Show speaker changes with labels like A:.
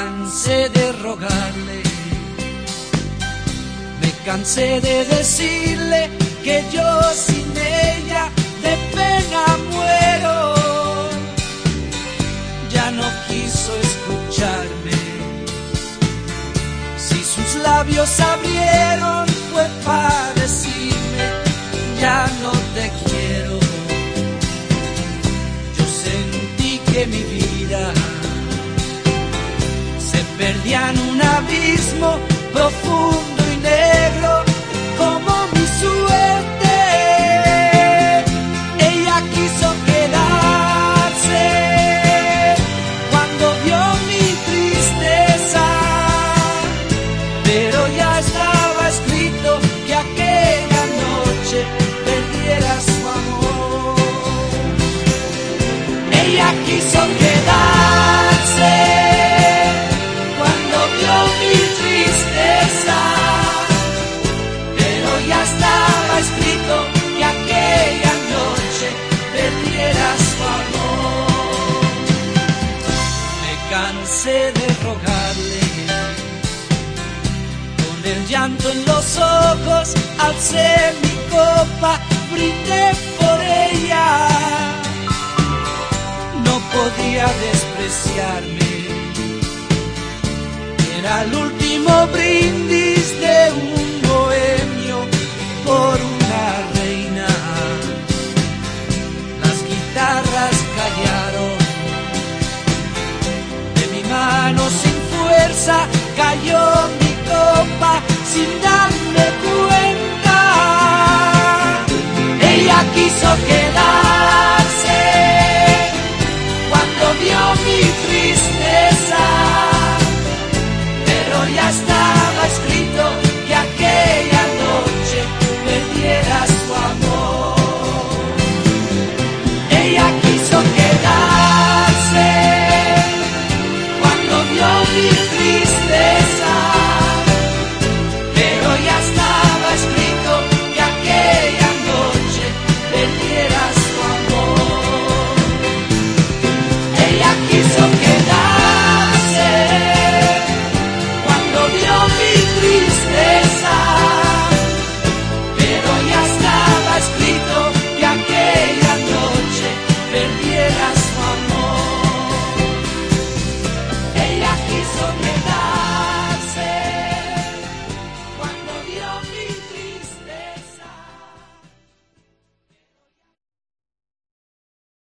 A: cansé de rogarle, me cansé de decirle que yo sin ella de pena muero. Ya no quiso escucharme, si sus labios abrieron fue para decirme, ya no te quiero. Yo sentí que mi vida se perdía en un abismo profundo y negro como mi suerte. Ella quiso quedarse cuando vio mi tristeza, pero ya estaba escrito que aquella noche perdiera su amor. Ella quiso quedarse cansé de rogarle, con el llanto en los ojos, alcé mi copa, brindé por ella no podía despreciarme. Era el último brindis quiso que